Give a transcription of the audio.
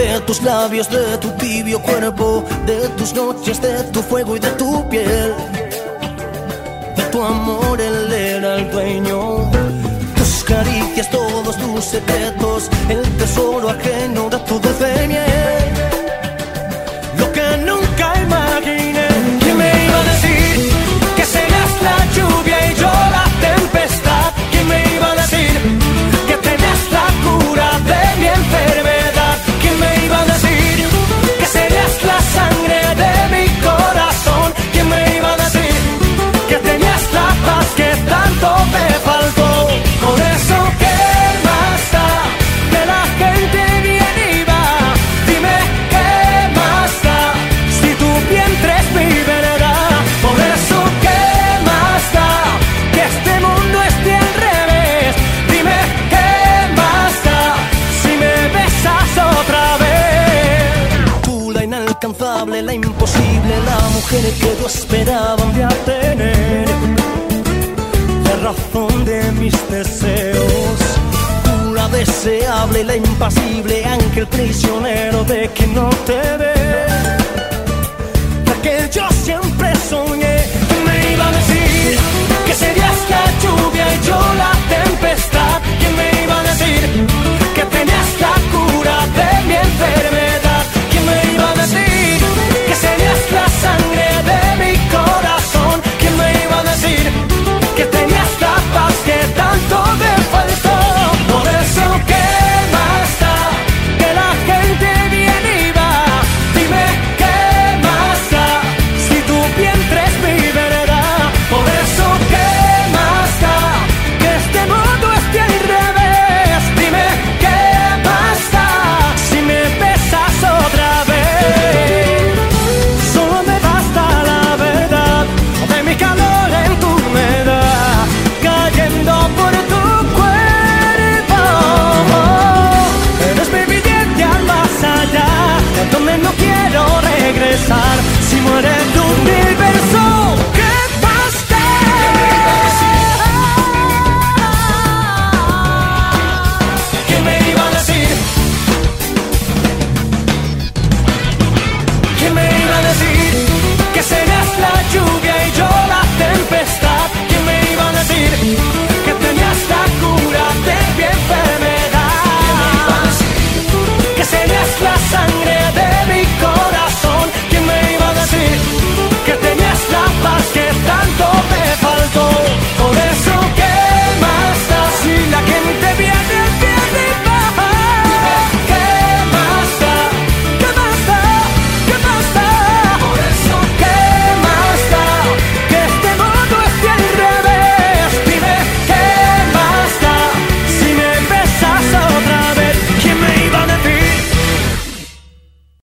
de tus labios, de tu tibio cuerpo, de tus noches, de tu fuego y de tu piel. De tu amor él era el dueño. Tus caricias, todos tus secretos, el tesoro ajeno la imposible, la mujer que yo esperaba un día tener la razón de mis deseos. La deseable, la impasible, ángel prisionero de que no te ve. La que yo no quiero regresar. Si muere